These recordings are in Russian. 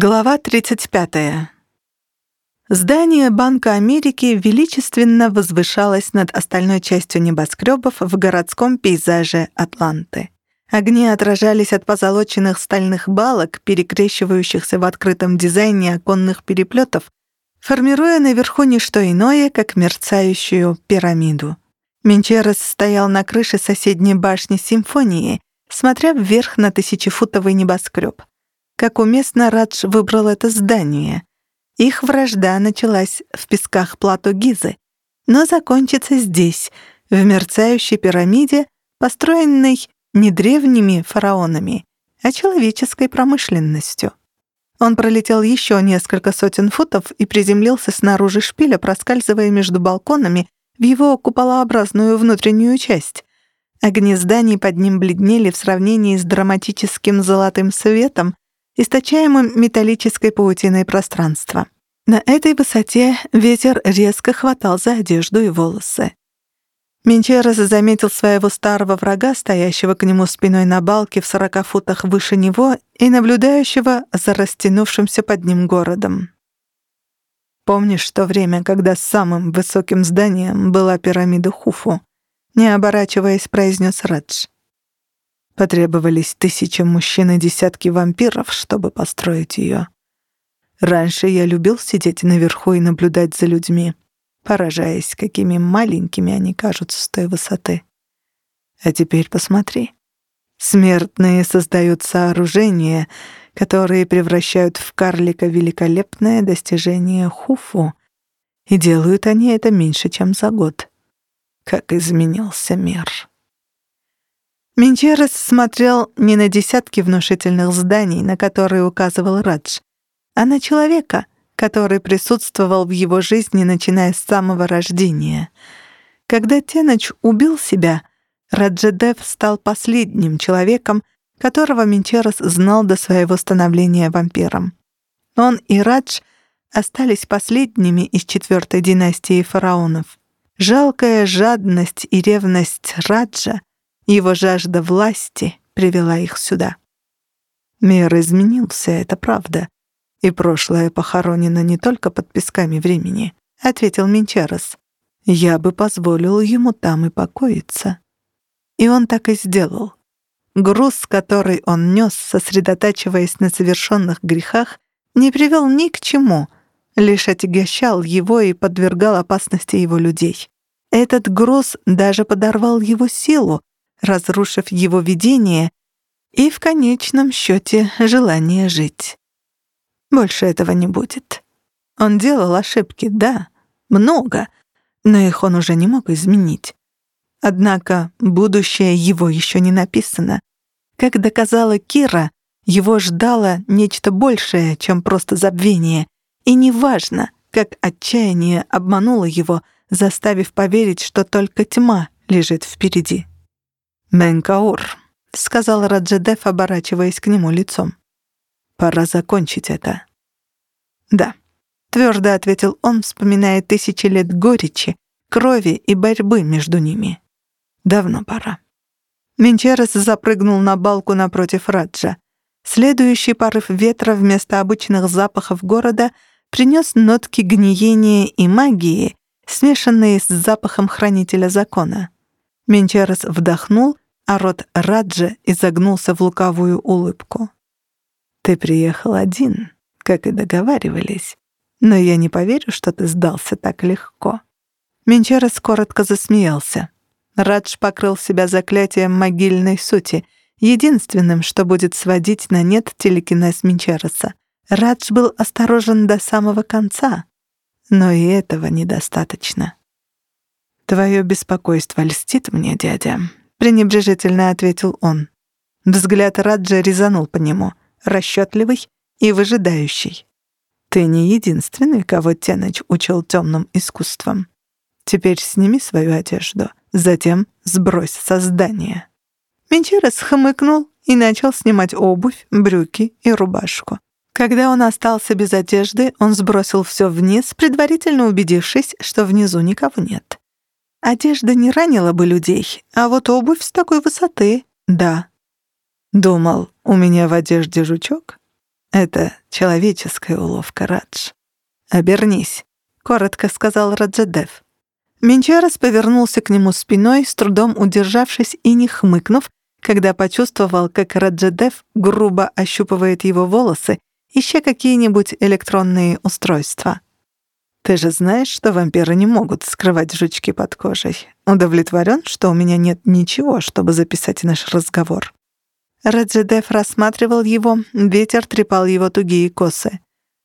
Глава 35. Здание Банка Америки величественно возвышалось над остальной частью небоскребов в городском пейзаже Атланты. Огни отражались от позолоченных стальных балок, перекрещивающихся в открытом дизайне оконных переплетов, формируя наверху не что иное, как мерцающую пирамиду. Менчерес стоял на крыше соседней башни симфонии, смотря вверх на тысячефутовый небоскреб. Как уместно Радж выбрал это здание. Их вражда началась в песках плато Гизы, но закончится здесь, в мерцающей пирамиде, построенной не древними фараонами, а человеческой промышленностью. Он пролетел еще несколько сотен футов и приземлился снаружи шпиля, проскальзывая между балконами в его куполообразную внутреннюю часть. Огни зданий под ним бледнели в сравнении с драматическим золотым светом, источаемым металлической паутиной пространства. На этой высоте ветер резко хватал за одежду и волосы. Менчерес заметил своего старого врага, стоящего к нему спиной на балке в сорока футах выше него и наблюдающего за растянувшимся под ним городом. «Помнишь то время, когда самым высоким зданием была пирамида Хуфу?» Не оборачиваясь, произнес Радж. Потребовались тысячи мужчин и десятки вампиров, чтобы построить ее. Раньше я любил сидеть наверху и наблюдать за людьми, поражаясь, какими маленькими они кажутся с той высоты. А теперь посмотри. Смертные создают сооружения, которые превращают в карлика великолепное достижение Хуфу, и делают они это меньше, чем за год. Как изменился мир. Минчерес смотрел не на десятки внушительных зданий, на которые указывал Радж, а на человека, который присутствовал в его жизни, начиная с самого рождения. Когда Тенач убил себя, Раджедев стал последним человеком, которого Минчерес знал до своего становления вампиром. Он и Радж остались последними из четвертой династии фараонов. Жалкая жадность и ревность Раджа его жажда власти привела их сюда. Мир изменился, это правда. И прошлое похоронено не только под песками времени, — ответил Минчарос. Я бы позволил ему там и покоиться. И он так и сделал. Груз, который он нес, сосредотачиваясь на совершенных грехах, не привел ни к чему, лишь отягощал его и подвергал опасности его людей. Этот груз даже подорвал его силу, разрушив его видение и в конечном счете желание жить. Больше этого не будет. Он делал ошибки, да, много, но их он уже не мог изменить. Однако будущее его еще не написано. Как доказала Кира, его ждало нечто большее, чем просто забвение, и неважно, как отчаяние обмануло его, заставив поверить, что только тьма лежит впереди. «Менкаур», — сказал Раджедев, оборачиваясь к нему лицом. «Пора закончить это». «Да», — твердо ответил он, вспоминая тысячи лет горечи, крови и борьбы между ними. «Давно пора». Менчерес запрыгнул на балку напротив Раджа. Следующий порыв ветра вместо обычных запахов города принес нотки гниения и магии, смешанные с запахом хранителя закона. Менчерес вдохнул, а рот Раджа изогнулся в лукавую улыбку. «Ты приехал один, как и договаривались, но я не поверю, что ты сдался так легко». Менчерес коротко засмеялся. Радж покрыл себя заклятием могильной сути, единственным, что будет сводить на нет телекинез Менчереса. Радж был осторожен до самого конца, но и этого недостаточно. «Твое беспокойство льстит мне, дядя», — пренебрежительно ответил он. Взгляд Раджа резанул по нему, расчетливый и выжидающий. «Ты не единственный, кого Теныч учил темным искусствам. Теперь сними свою одежду, затем сбрось со здания». Менчерес хмыкнул и начал снимать обувь, брюки и рубашку. Когда он остался без одежды, он сбросил все вниз, предварительно убедившись, что внизу никого нет. Одежда не ранила бы людей, а вот обувь с такой высоты — да. Думал, у меня в одежде жучок? Это человеческая уловка, Радж. Обернись, коротко сказал Раджадев. Минчарес повернулся к нему спиной, с трудом удержавшись и не хмыкнув, когда почувствовал, как Раджадев грубо ощупывает его волосы, ища какие-нибудь электронные устройства. «Ты же знаешь, что вампиры не могут скрывать жучки под кожей. Удовлетворен, что у меня нет ничего, чтобы записать наш разговор?» Раджадев рассматривал его, ветер трепал его тугие косы.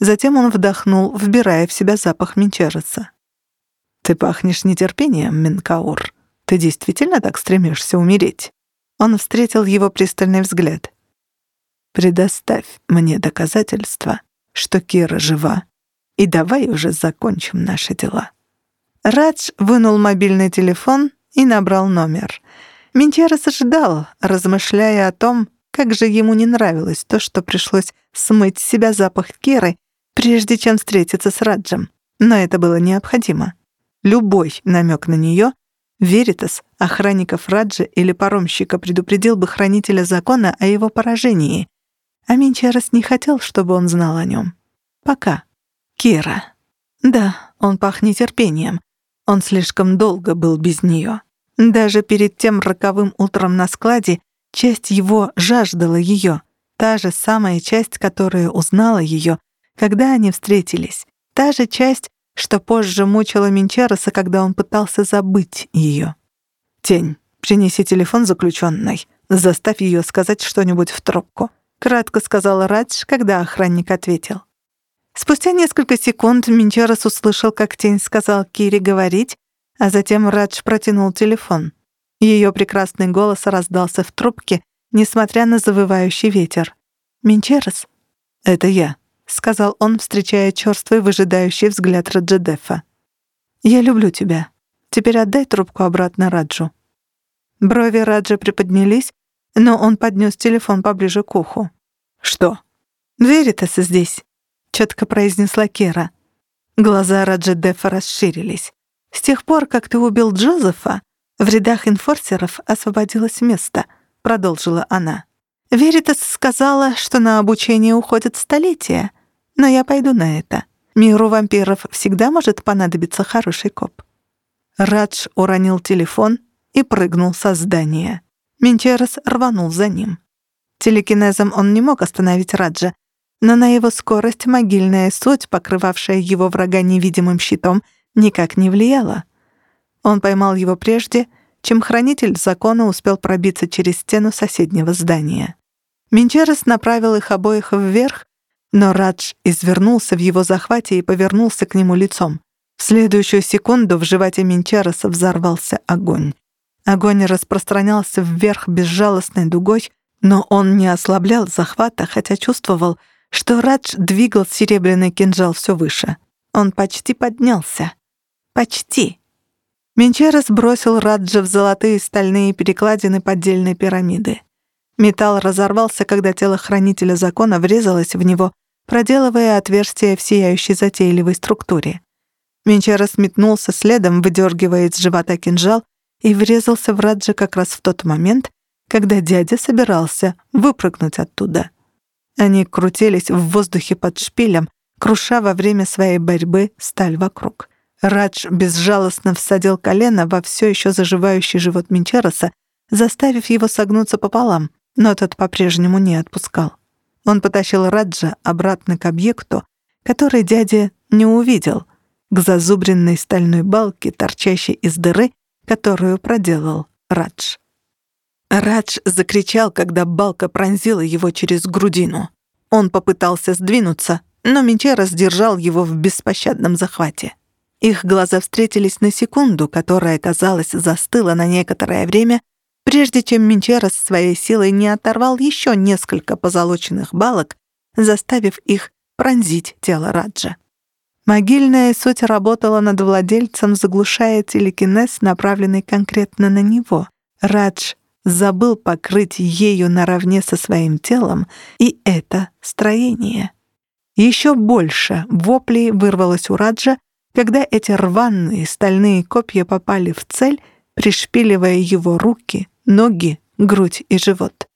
Затем он вдохнул, вбирая в себя запах Минчереса. «Ты пахнешь нетерпением, Минкаур. Ты действительно так стремишься умереть?» Он встретил его пристальный взгляд. «Предоставь мне доказательства, что Кира жива, и давай уже закончим наши дела». Радж вынул мобильный телефон и набрал номер. Минчерес ждал, размышляя о том, как же ему не нравилось то, что пришлось смыть с себя запах Киры, прежде чем встретиться с Раджем. Но это было необходимо. Любой намек на нее, Веритас, охранников Раджа или паромщика предупредил бы хранителя закона о его поражении. А Минчарес не хотел, чтобы он знал о нем. Пока. Кира. Да, он пах нетерпением. Он слишком долго был без нее. Даже перед тем роковым утром на складе часть его жаждала ее. Та же самая часть, которая узнала ее, когда они встретились. Та же часть, что позже мучила Минчероса, когда он пытался забыть ее. «Тень, принеси телефон заключенной. Заставь ее сказать что-нибудь в трубку», — кратко сказала Радж, когда охранник ответил. Спустя несколько секунд Минчерос услышал, как тень сказал Кире говорить, а затем Радж протянул телефон. Ее прекрасный голос раздался в трубке, несмотря на завывающий ветер. «Минчерос?» «Это я», — сказал он, встречая чёрствый выжидающий взгляд Раджадефа. «Я люблю тебя. Теперь отдай трубку обратно Раджу». Брови Раджа приподнялись, но он поднес телефон поближе к уху. «Что?» «Веритас здесь», — четко произнесла Кера. Глаза Раджадефа расширились. «С тех пор, как ты убил Джозефа, в рядах инфорсеров освободилось место», — продолжила она. «Веритас сказала, что на обучение уходят столетия, но я пойду на это. Миру вампиров всегда может понадобиться хороший коп». Радж уронил телефон и прыгнул со здания. Минчерес рванул за ним. Телекинезом он не мог остановить Раджа, но на его скорость могильная суть, покрывавшая его врага невидимым щитом, никак не влияла. Он поймал его прежде, чем хранитель закона успел пробиться через стену соседнего здания. Минчерес направил их обоих вверх, но Радж извернулся в его захвате и повернулся к нему лицом. В следующую секунду в животе Минчареса взорвался огонь. Огонь распространялся вверх безжалостной дугой, но он не ослаблял захвата, хотя чувствовал, что Радж двигал серебряный кинжал все выше. Он почти поднялся. Почти. Минчерес бросил Раджа в золотые стальные перекладины поддельной пирамиды. Металл разорвался, когда тело хранителя закона врезалось в него, проделывая отверстие в сияющей затейливой структуре. Менчарос метнулся следом, выдергивая из живота кинжал, и врезался в Раджа как раз в тот момент, когда дядя собирался выпрыгнуть оттуда. Они крутились в воздухе под шпилем, круша во время своей борьбы сталь вокруг. Радж безжалостно всадил колено во все еще заживающий живот Минчароса, заставив его согнуться пополам, но тот по-прежнему не отпускал. Он потащил Раджа обратно к объекту, который дядя не увидел, к зазубренной стальной балке, торчащей из дыры, которую проделал Радж. Радж закричал, когда балка пронзила его через грудину. Он попытался сдвинуться, но Мичера сдержал его в беспощадном захвате. Их глаза встретились на секунду, которая, казалось, застыла на некоторое время, прежде чем Минчерос своей силой не оторвал еще несколько позолоченных балок, заставив их пронзить тело Раджа. Могильная суть работала над владельцем, заглушая телекинез, направленный конкретно на него. Радж забыл покрыть ею наравне со своим телом и это строение. Еще больше воплей вырвалось у Раджа, когда эти рваные стальные копья попали в цель, пришпиливая его руки, ноги, грудь и живот.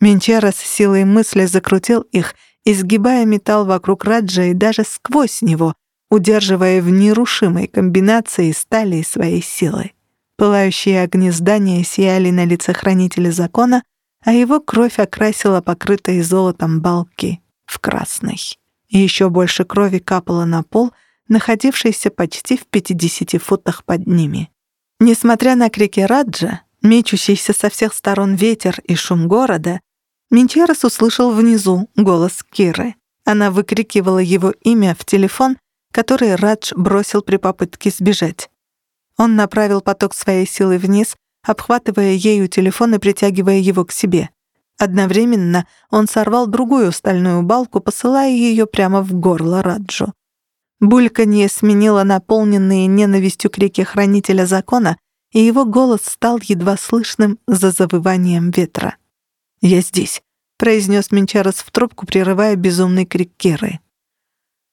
Менчера с силой мысли закрутил их изгибая металл вокруг Раджа и даже сквозь него, удерживая в нерушимой комбинации стали и своей силы. Пылающие огни здания сияли на лице хранителя закона, а его кровь окрасила покрытые золотом балки в красный. И еще больше крови капало на пол, находившийся почти в 50 футах под ними. Несмотря на крики Раджа, мечущийся со всех сторон ветер и шум города, Минчерос услышал внизу голос Киры. Она выкрикивала его имя в телефон, который Радж бросил при попытке сбежать. Он направил поток своей силы вниз, обхватывая ею телефон и притягивая его к себе. Одновременно он сорвал другую стальную балку, посылая ее прямо в горло Раджу. Бульканье сменило наполненные ненавистью крики хранителя закона, и его голос стал едва слышным за завыванием ветра. «Я здесь», — произнес Менчарос в трубку, прерывая безумный крик Керы.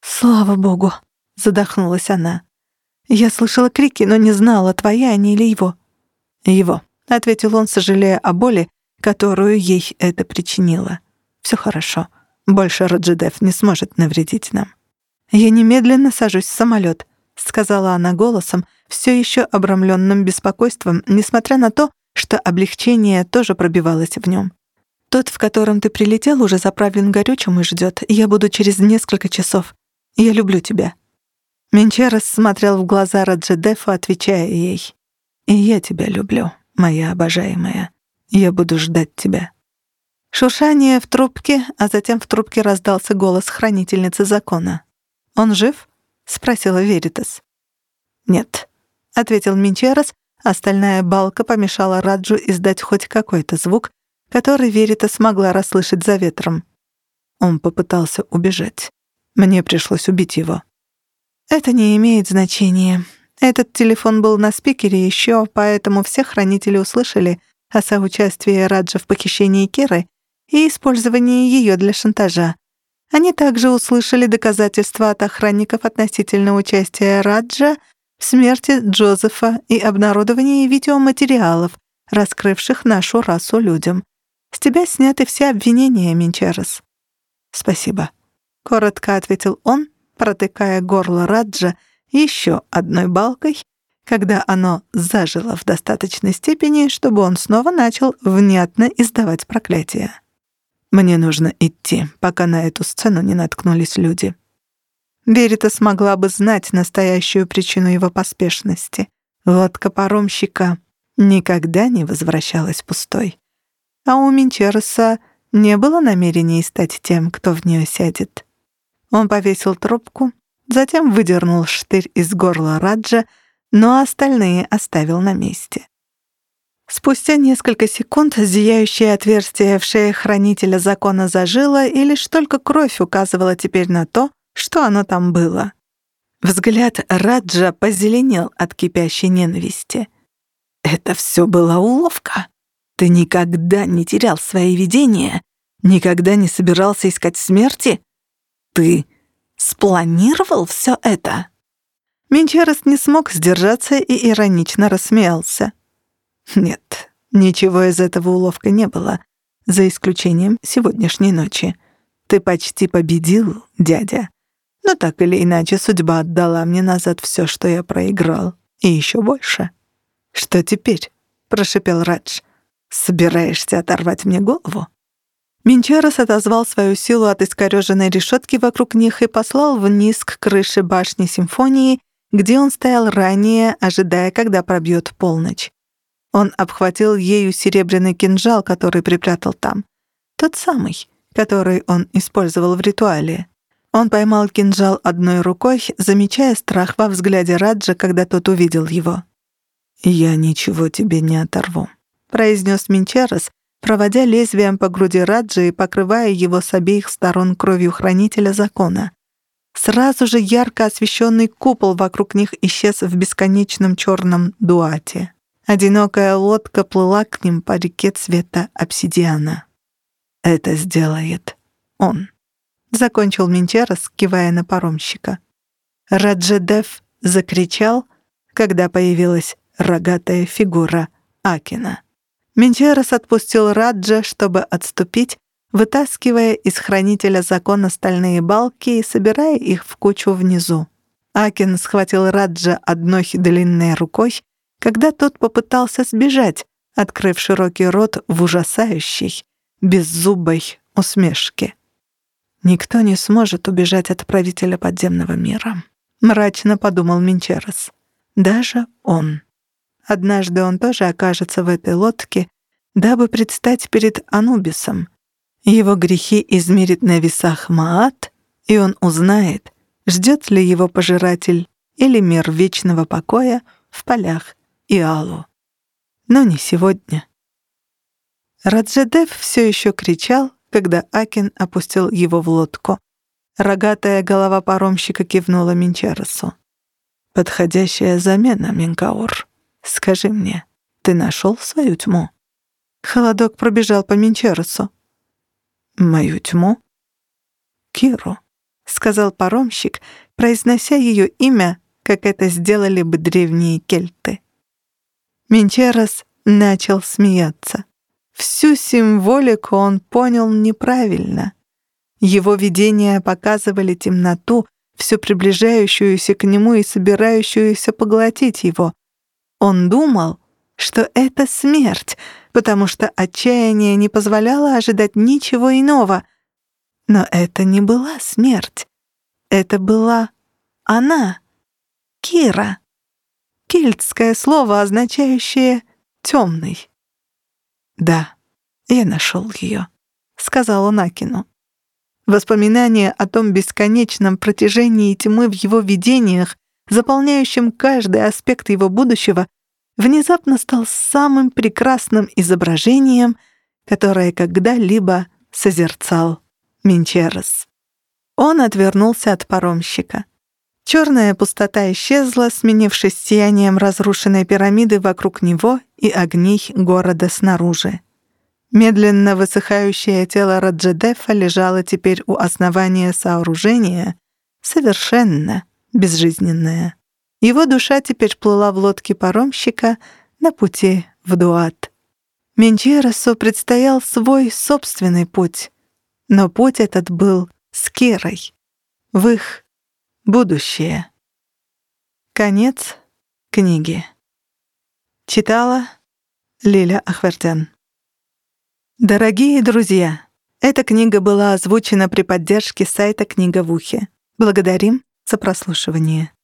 «Слава богу!» — задохнулась она. «Я слышала крики, но не знала, твоя они или его». «Его», — ответил он, сожалея о боли, которую ей это причинило. «Всё хорошо. Больше Раджидев не сможет навредить нам». «Я немедленно сажусь в самолёт», — сказала она голосом, всё ещё обрамлённым беспокойством, несмотря на то, что облегчение тоже пробивалось в нём. «Тот, в котором ты прилетел, уже заправлен горючим и ждёт. Я буду через несколько часов. Я люблю тебя». Менчерос смотрел в глаза Раджедефу, отвечая ей. «И я тебя люблю, моя обожаемая. Я буду ждать тебя». Шуршание в трубке, а затем в трубке раздался голос хранительницы закона. «Он жив?» — спросила Веритас. «Нет», — ответил Минчерос, остальная балка помешала Раджу издать хоть какой-то звук, который Верита смогла расслышать за ветром. Он попытался убежать. Мне пришлось убить его. Это не имеет значения. Этот телефон был на спикере еще, поэтому все хранители услышали о соучастии Раджа в похищении Киры и использовании ее для шантажа. Они также услышали доказательства от охранников относительно участия Раджа в смерти Джозефа и обнародовании видеоматериалов, раскрывших нашу расу людям. С тебя сняты все обвинения, Минчерес. Спасибо. Коротко ответил он, протыкая горло Раджа еще одной балкой, когда оно зажило в достаточной степени, чтобы он снова начал внятно издавать проклятия. Мне нужно идти, пока на эту сцену не наткнулись люди. Берита смогла бы знать настоящую причину его поспешности. Лодка паромщика никогда не возвращалась пустой. А у Минчереса не было намерений стать тем, кто в нее сядет. Он повесил трубку, затем выдернул штырь из горла Раджа, но остальные оставил на месте. Спустя несколько секунд зияющее отверстие в шее хранителя закона зажило, и лишь только кровь указывала теперь на то, что оно там было. Взгляд Раджа позеленел от кипящей ненависти. «Это все была уловка. Ты никогда не терял свои видения, никогда не собирался искать смерти?» Ты спланировал все это?» Менчерес не смог сдержаться и иронично рассмеялся. «Нет, ничего из этого уловка не было, за исключением сегодняшней ночи. Ты почти победил, дядя. Но так или иначе судьба отдала мне назад все, что я проиграл, и еще больше». «Что теперь?» — прошепел Радж. «Собираешься оторвать мне голову?» Минчарос отозвал свою силу от искорёженной решетки вокруг них и послал вниз к крыше башни симфонии, где он стоял ранее, ожидая, когда пробьет полночь. Он обхватил ею серебряный кинжал, который припрятал там. Тот самый, который он использовал в ритуале. Он поймал кинжал одной рукой, замечая страх во взгляде Раджа, когда тот увидел его. «Я ничего тебе не оторву», — произнес Минчарос, проводя лезвием по груди Раджи и покрывая его с обеих сторон кровью хранителя закона. Сразу же ярко освещенный купол вокруг них исчез в бесконечном черном дуате. Одинокая лодка плыла к ним по реке цвета обсидиана. «Это сделает он», — закончил Минчерос, кивая на паромщика. Раджедев закричал, когда появилась рогатая фигура Акина. Менчерос отпустил Раджа, чтобы отступить, вытаскивая из хранителя закона стальные балки и собирая их в кучу внизу. Акин схватил Раджа одной длинной рукой, когда тот попытался сбежать, открыв широкий рот в ужасающей, беззубой усмешке. «Никто не сможет убежать от правителя подземного мира», — мрачно подумал Минчерос. «Даже он. Однажды он тоже окажется в этой лодке, дабы предстать перед Анубисом. Его грехи измерит на весах Маат, и он узнает, ждет ли его пожиратель или мир вечного покоя в полях Иалу. Но не сегодня. Раджедев все еще кричал, когда Акин опустил его в лодку. Рогатая голова паромщика кивнула Минчаросу. «Подходящая замена, Минкаур. Скажи мне, ты нашел свою тьму?» Холодок пробежал по Минчаросу. «Мою тьму?» «Киру», — сказал паромщик, произнося ее имя, как это сделали бы древние кельты. Минчерос начал смеяться. Всю символику он понял неправильно. Его видения показывали темноту, все приближающуюся к нему и собирающуюся поглотить его. Он думал, что это смерть, потому что отчаяние не позволяло ожидать ничего иного. Но это не была смерть. Это была она, Кира. Кельтское слово, означающее «темный». «Да, я нашел ее», — сказал он Акину. Воспоминание о том бесконечном протяжении тьмы в его видениях, заполняющем каждый аспект его будущего, внезапно стал самым прекрасным изображением, которое когда-либо созерцал Минчерос. Он отвернулся от паромщика. Черная пустота исчезла, сменившись сиянием разрушенной пирамиды вокруг него и огней города снаружи. Медленно высыхающее тело Раджедефа лежало теперь у основания сооружения, совершенно безжизненное. Его душа теперь плыла в лодке паромщика на пути в Дуат. Менчеросу предстоял свой собственный путь, но путь этот был с Кирой, в их Будущее. Конец книги. Читала Лиля Ахвертян. Дорогие друзья, эта книга была озвучена при поддержке сайта «Книга в ухе». Благодарим за прослушивание.